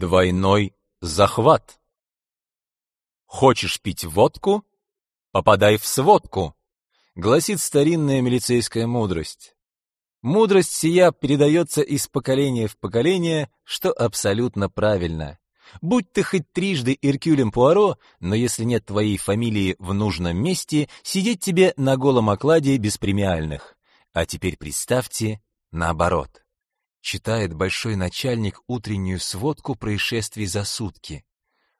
Двойной захват. Хочешь пить водку? Попадай в сводку, гласит старинная милицейская мудрость. Мудрость сия передается из поколения в поколение, что абсолютно правильно. Будь ты хоть трижды Иркюлем Пуаро, но если нет твоей фамилии в нужном месте, сидеть тебе на голом окладе без премиальных. А теперь представьте наоборот. Читает большой начальник утреннюю сводку происшествий за сутки.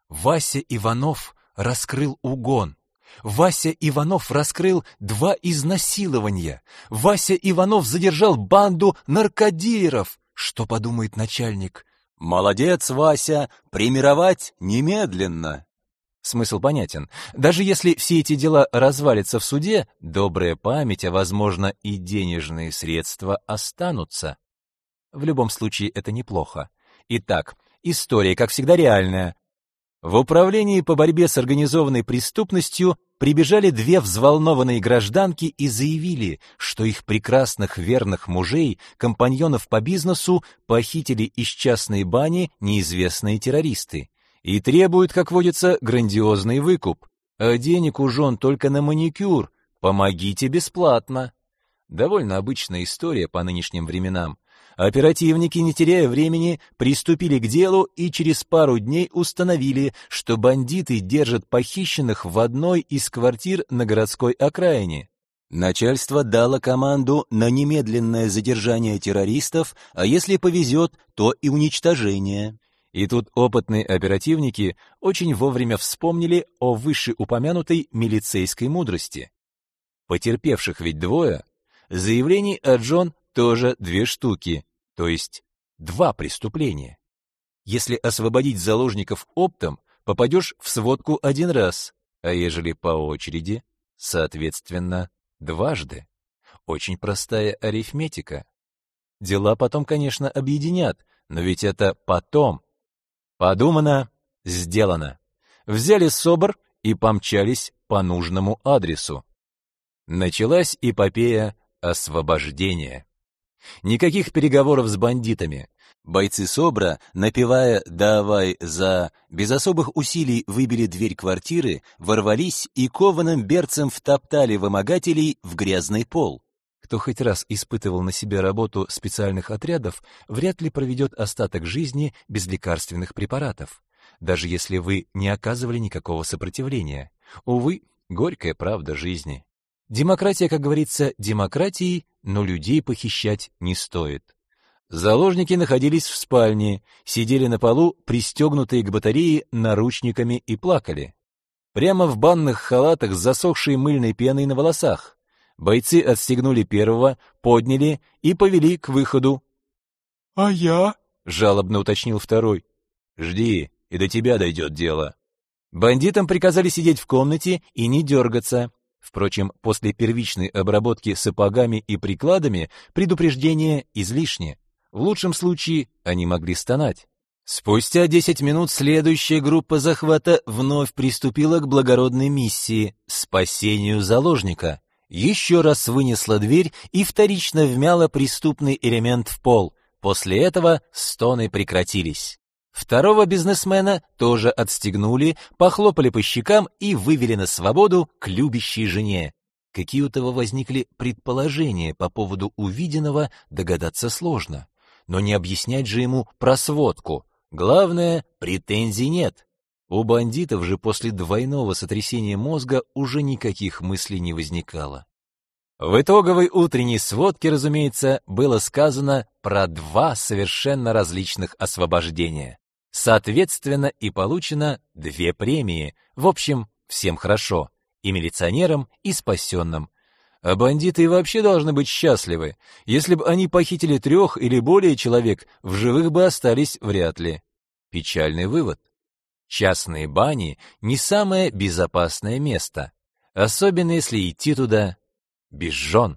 Вася Иванов раскрыл угон. Вася Иванов раскрыл два изнасилования. Вася Иванов задержал банду наркодилеров. Что подумает начальник? Молодец, Вася, примировать немедленно. Смысл понятен. Даже если все эти дела развалятся в суде, добрая память, а возможно и денежные средства останутся. В любом случае это неплохо. Итак, история, как всегда, реальная. В управлении по борьбе с организованной преступностью прибежали две взволнованные гражданки и заявили, что их прекрасных верных мужей, компаньонов по бизнесу, похитили из частной бани неизвестные террористы и требуют, как водится, грандиозный выкуп. А денег у жен только на маникюр. Помогите бесплатно. Довольно обычная история по нынешним временам. Оперативники, не теряя времени, приступили к делу и через пару дней установили, что бандиты держат похищенных в одной из квартир на городской окраине. Начальство дало команду на немедленное задержание террористов, а если повезет, то и уничтожение. И тут опытные оперативники очень вовремя вспомнили о вышеупомянутой милицейской мудрости. Потерпевших ведь двое. Заявлений от Джон тоже две штуки, то есть два преступления. Если освободить заложников оптом, попадешь в сводку один раз, а ежели по очереди, соответственно, дважды. Очень простая арифметика. Дела потом, конечно, объединят, но ведь это потом. Подумано, сделано. Взяли СОБР и помчались по нужному адресу. Началась эпопея освобождения. Никаких переговоров с бандитами. Бойцы СОБРа, напевая «давай за», без особых усилий выбили дверь квартиры, ворвались и кованым берцем втоптали вымогателей в грязный пол. Кто хоть раз испытывал на себе работу специальных отрядов, вряд ли проведет остаток жизни без лекарственных препаратов, даже если вы не оказывали никакого сопротивления. Увы, горькая правда жизни. Демократия, как говорится, демократией, но людей похищать не стоит. Заложники находились в спальне, сидели на полу, пристегнутые к батарее наручниками и плакали. Прямо в банных халатах с засохшей мыльной пеной на волосах. Бойцы отстегнули первого, подняли и повели к выходу. «А я?» — жалобно уточнил второй. «Жди, и до тебя дойдет дело». Бандитам приказали сидеть в комнате и не дергаться. Впрочем, после первичной обработки сапогами и прикладами предупреждение излишне. В лучшем случае они могли стонать. Спустя 10 минут следующая группа захвата вновь приступила к благородной миссии — спасению заложника. Еще раз вынесла дверь и вторично вмяла преступный элемент в пол. После этого стоны прекратились. Второго бизнесмена тоже отстегнули, похлопали по щекам и вывели на свободу к любящей жене. Какие у того возникли предположения по поводу увиденного, догадаться сложно. Но не объяснять же ему про сводку. Главное, претензий нет. У бандитов же после двойного сотрясения мозга уже никаких мыслей не возникало. В итоговой утренней сводке, разумеется, было сказано про два совершенно различных освобождения. Соответственно, и получено две премии. В общем, всем хорошо. И милиционерам, и спасенным. А бандиты вообще должны быть счастливы. Если бы они похитили трех или более человек, в живых бы остались вряд ли. Печальный вывод. Частные бани не самое безопасное место, особенно если идти туда без жен.